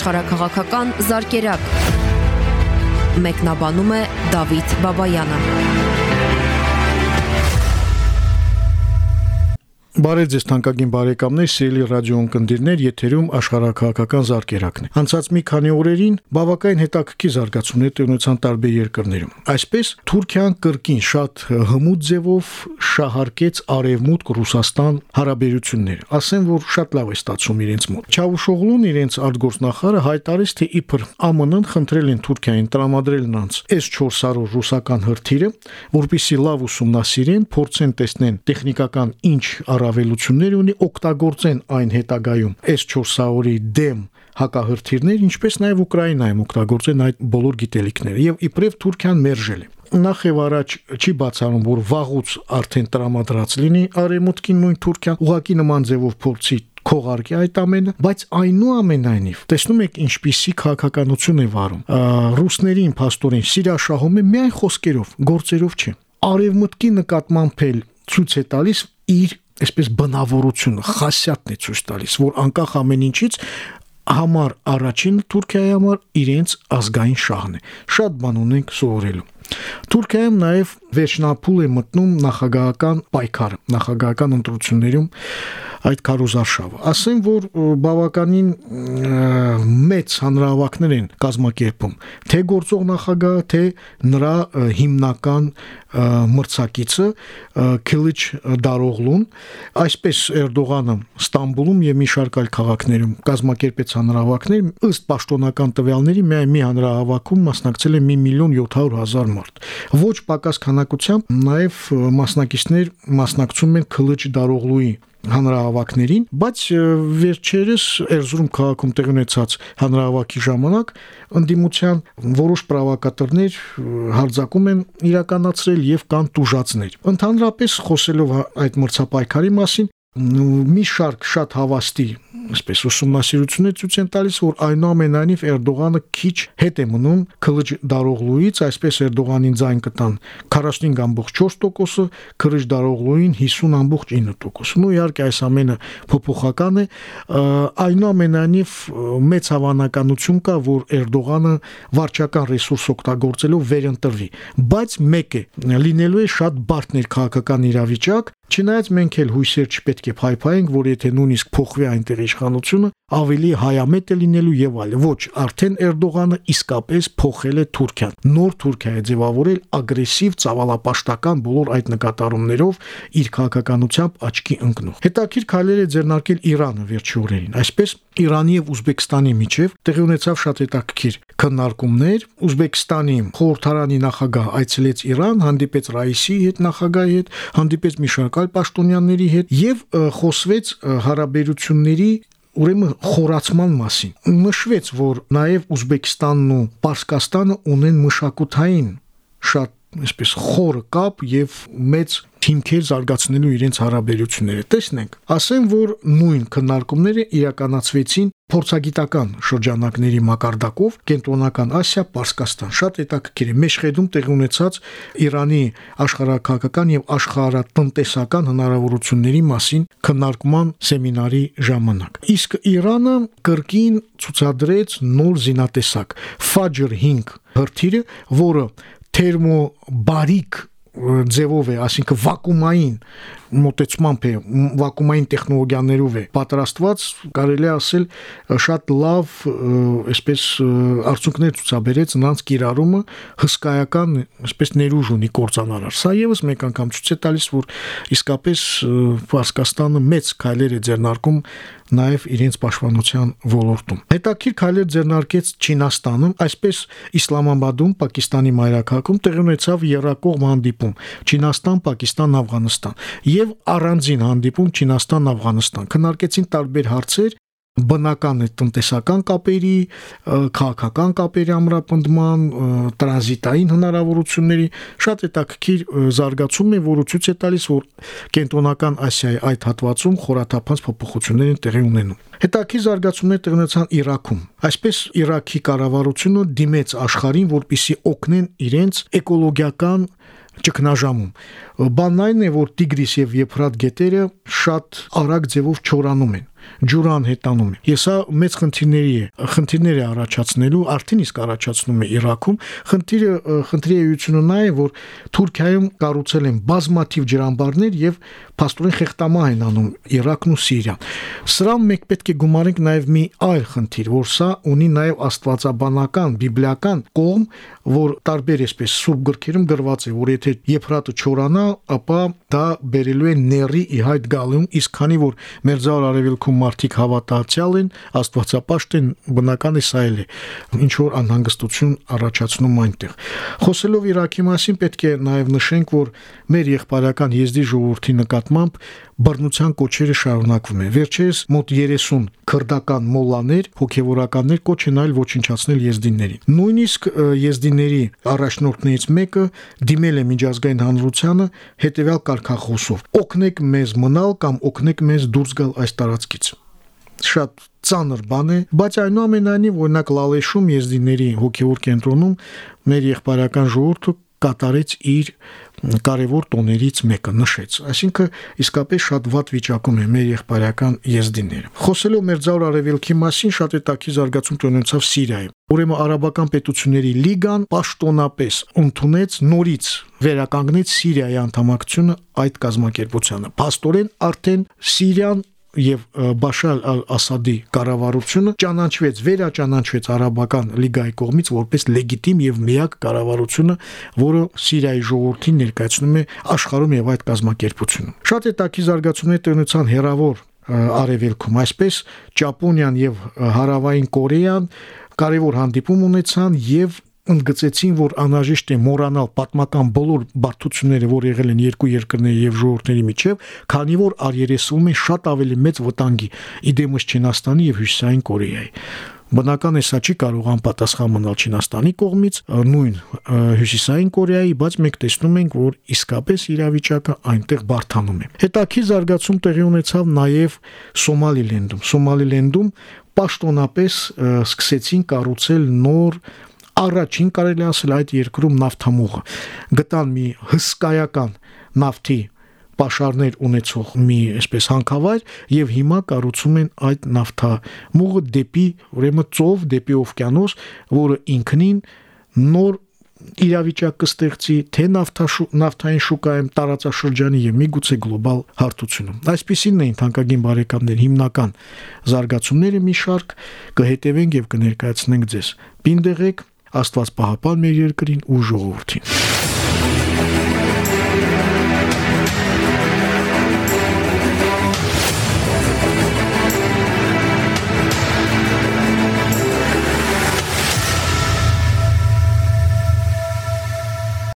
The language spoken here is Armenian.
աշխարհակղական զարգերակ։ Մեկնաբանում է Դավիթ Բաբայանը։ Բարև ձեզ թանկագին բարեկամներ, սիրելի ռադիոընկերներ, եթերում աշխարհակահաղական զարգերակն է։ Անցած մի քանի օրերին բավականին հետաքրքիր զարգացումներ տեղնության տարբեր երկրներում։ Այսպես Թուրքիան կրկին շատ հմուտ ձևով շահարկեց արևմուտք Ռուսաստան հարաբերությունները։ Ասեմ, որ շատ լավ է ստացվում իրենց մոտ։ Չավուշօղլուն իրենց արտգործնախարարը հայտարարեց, թե իբր ԱՄՆ-ն խնդրել են Թուրքիային տրամադրել նրանց S400 ռուսական հրթիռը, որպիսի լավ ուսումնասիրեն, փորձեն տեսնեն տեխնիկական ինչ առավելություններ ունի, օգտագործեն այն հետագայում S400-ի դեմ հակահրթիռներ, ինչպես նաև Ուկրաինայում օգտագործեն այդ բոլոր գիտելիքները եւ իբրև Թուրքիան մերժել է նախ եւ առաջ չի բացառում, որ վաղուց արդեն տրամադրած լինի արեմուտքին նույն Թուրքիան ուղակի նման ձևով փորձի քողարկի այդ ամենը, բայց այնուամենայնիվ տեսնում եք ինչպիսի քաղաքականություն է վարում։ Ռուսներին փաստորեն սիրաշահում է միայն խոսքերով, գործերով չէ։ Արևմուտքի նկատմամբ էլ ցույց է տալիս իր այսպես բնավորությունը, խասյատն է ցույց տալիս, որ անկախ ամեն ինչից համար առաջին Թուրքիայի համար իրենց ազգային շահն է։ Շատ բան ունենք սովորելու։ Թուրքիայում նաև վերջնապուլ է մտնում նախագահական պայքարը, նախագահական ընտրություններում այդ քարոզարշավը։ Ասեմ, որ բավականին մեծ հանրահավաքներ են կազմակերպում, թե գործող նախագահը, թե նրա հիմնական մրցակիցը Քիլիչ Դարողլուն, այսպես Էրդողանը Ստամբուլում եւ մի շարք այլ քաղաքներում կազմակերպեց հանրահավաքներ, ըստ պաշտոնական տվյալների միայն մի հանրահավաքում մասնակցել է 1 միլիոն 700 հազար մարդ։ Ոչ պակաս քանակությամբ նաև մասնակիցներ մասնակցում են Քիլիչ Դարողլուի հանրահավաքներին, բայց վերջերս Էրզրում քաղաքում տեղի ունեցած հանրահավաքի ժամանակ ընդդիմության որոշ պրովոկատորներ հարձակում են իրականացրել եւ կան տուժածներ։ Ընդհանրապես խոսելով այդ մրցապայքարի մասին, մի շարք շատ հավաստի այսպես ուսումնասիրություններ ցույց են տալիս, որ այնուամենայնիվ Էրդողանը քիչ հետ է մնում Քլիչ Դարողլուից, այսպես Էրդողանին ձայն կտան 45.4%-ը, Քլիչ Դարողլուին 50.9%։ Ну իհարկե այս ամենը փոփոխական է, այնուամենայնիվ մեծ հավանականություն կա, որ Էրդողանը վարչական ռեսուրս օգտագործելով վերընտրվի, բայց մեկ է, լինելու է շատ բարդ ներքաղաքական իրավիճակ, Չնայած մենք էլ հույսեր չպետք է փայփայենք, որ եթե նույնիսկ փոխվի այնտեղ իշխանությունը, ավելի հայամետ է լինելու եւ այլ։ Ոչ, արդեն Էրդողանը իսկապես փոխել է Թուրքիան։ Նոր Թուրքիա է ձևավորել ագրեսիվ, ցավալապաշտական բոլոր այդ նկատառումներով իր քաղաքականությամբ աչքի ընկնող։ Հետաքրիր քայլեր է ձեռնարկել Իրանը վերջի օրերին։ Այսպես Իրանի եւ Ուզբեկստանի միջև տեղի ունեցավ շատ հետաքրքիր քննարկումներ։ Ուզբեկստանի խորհրդարանի նախագահ այցելեց Իրան, հանդիպեց Ռայիսի հետ նախագահի հետ, հանդիպեց մի շարք այլ պաշտոնյաների հետ եւ խոսվեց հարաբերությունների ուրեմն խորացման մասին։ Նշվեց, որ նաև Ուզբեկստանն ու Պարսկաստանը ունեն մշակութային շատ այսպես խորը կապ եւ մեծ թիմքեր զարգացնելու իրենց հարաբերությունները։ Տեսնենք, ասեմ, որ նույն քննարկումները իրականացվեցին փորձագիտական շրջանակների մակարդակով կենտրոնական Ասիա, Պարսկաստան։ Շատ հետաքրքիր է Մեշխեդում տեղի ունեցած Իրանի աշխարհակահաղական եւ աշխարհատնտեսական հնարավորությունների մասին քննարկման սեմինարի ժամանակ։ Իսկ Իրանը կրկին ցուցադրեց նոր զինատեսակ Fajr 5 հրթիռը, որը թերմոբարիկ ձևով է, ասինքն վակուումային մոտեցմամբ է, վակուումային տեխնոլոգիաներով է պատրաստված, կարելի ասել շատ լավ, այսպես արդյունքներ ցուցաբերեց նրանց կիրառումը հսկայական, այսպես ներուժ ունի կորցանարար։ Սա եւս մեկ անգամ ցույց է տալիս, որ իսկապես Պարսկաստանը մեծ քայլեր է ձեռնարկում նաև իրենց պաշտպանության ոլորտում։ Հետաքրիր քայլեր ձեռնարկեց Չինաստանը, այսպես Իսլամաբադում, Պակիստանի մայրաքաղաքում տեղի ունեցավ երրակողմ հանդիպում Չինաստան, Պակիստան, Աֆղանստան եւ առանձին հանդիպում Չինաստան-Աֆղանստան։ Քննարկեցին տարբեր հարցեր, բնական է տնտեսական կապերի, քաղաքական կապերի ամրապնդման, տրանզիտային հնարավորությունների շատ հետաքրքիր զարգացում է, որը ցույց է տալիս, որ կենտրոնական Ասիայի այդ հատվածում խորաթափանց փոփոխություններ են տեղի ունենում։ Հետաքրքիր զարգացումներ տեղի ունեցան Իրաքում։ Այսպես Իրաքի կառավարությունը դիմեց աշխարհին, որպիսի օգնեն իրենց էկոլոգիական ճգնաժամում։ Բանն այն է, որ Տիգրիս եւ Եփրատ գետերը շատ արագ ձևով չորանում են ջուրան հետանում է։ Ես սա մեծ խնդիրների է, խնդիրներ է առաջացնելու, արդեն իսկ առաջացնում է Իրաքում։ Խնդիրը խնդրի էությունը նա է, որ Թուրքիայում կառուցել են բազմաթիվ ջրամբարներ եւ փաստորեն խեղտամահ են անում Իրաքն ու Սիրիան։ Սրան մեկ պետք է գումարենք նաեւ մի այլ խնդիր, որ սա ունի նաեւ աստվածաբանական, բիբլիական կողմ, որ տարբեր այսպես սուրբ գրքերում գրված է, որ եթե Եփրատը չորանա, ապա դա բերելու է ների ի հայտ գալուն, իսկ քանի որ մեր ձար արևելքում մարդիկ հավատացյալ են, աստվածապաշտ են, բնական է սա էլ է ինչ որ անհանգստություն առաջացնում այնտեղ։ Խոսելով Իրաքի մասին պետք է նաև նշենք, որ մեր եղբայրական եզդի ժողովրդի նկատմամբ բռնության կոչերը շարունակվում են։ Վերջերս մոտ 30 քրդական մոլաներ, հոգևորականներ կոչ են այլ ոչնչացնել եզդիներին։ Նույնիսկ եզդիների առաջնորդներից մեկը դիմել է միջազգային հանրությանը հետևյալ կարգախոսով. օգնեք մեզ մնալ կամ օգնեք մեզ դուրս գալ այս տարածքից շատ ծանր բան է, բայց այնուամենայնիվ օրինակ Լալեշում եզդիների հոգևոր կենտրոնում մեր եղբայրական ժողովուրդը կատարեց իր կարևոր տոներից մեկը նշեց այսինքն իսկապես շատ վատ վիճակում է մեր եղբայրական եզդիները խոսելով մեր ձայր արևելքի մասին շատ է տակի զարգացում տնեցավ Սիրիայում ուրեմն արաբական պետությունների լիգան պաշտոնապես ընդունեց նորից վերականգնեց Սիրիայի անդամակցությունը այդ կազմակերպությանը փաստորեն արդեն Սիրիան եւ Բաշար al-Ասադի կառավարությունը ճանաչվեց, վերաճանաչվեց արաբական լիգայի կողմից որպես լեգիտիմ եւ միակ կառավարությունը, որը Սիրիայի ժողովրդին ներկայացնում է աշխարհում եւ այդ կազմակերպությունում։ Շատ է տակի զարգացումներ տնեցան հերավոր արևելքում, այսպես Ճապոնիան եւ Հարավային Կորեան կարևոր հանդիպում ունեցան եւ ընդգծեցին, որ անհրաժեշտ է մոռանալ պատմական բոլոր բարդությունները, որ եղել են երկու երկրների եւ ժողովրդների միջև, քանի որ արերեսվում է շատ ավելի մեծ վտանգի իդեմս Չինաստանի եւ Հյուսիսային Կորեայի։ Բնական է սա չի կարող անպատասխան մնալ Չինաստանի կողմից, նույն Հյուսիսային Կորեայի, բայց մենք տեսնում ենք, որ իսկապես իրավիճակը այնտեղ բարթանում է։ Հետաքի զարգացում տեղի ունեցավ նաև Սոմալիլենդում։ Սոմալիլենդում պաշտոնապես սկսեցին կառուցել նոր առաջին կարելի ասել այդ երկրում նավթամուղը գտան մի հսկայական նավթի պաշարներ ունեցող մի այսպես հանքավայր եւ հիմա կառուցում են այդ նավթամուղը դեպի ուրեմն ծով դեպի օվկիանոս, որը ինքնին նոր իրավիճակ կստեղծի թե նավթաշու նավթային շուկայում տարածաշրջանի եւ միգուցե գլոբալ հարթությունում։ Այսպեսին էին թանկագին բարեկամներ հիմնական զարգացումները մի շարք կհետևենք եւ կներկայացնենք ձեզ։ Պինդեղեք Աստված պահապան մեր երկրին ու ժողովրդին։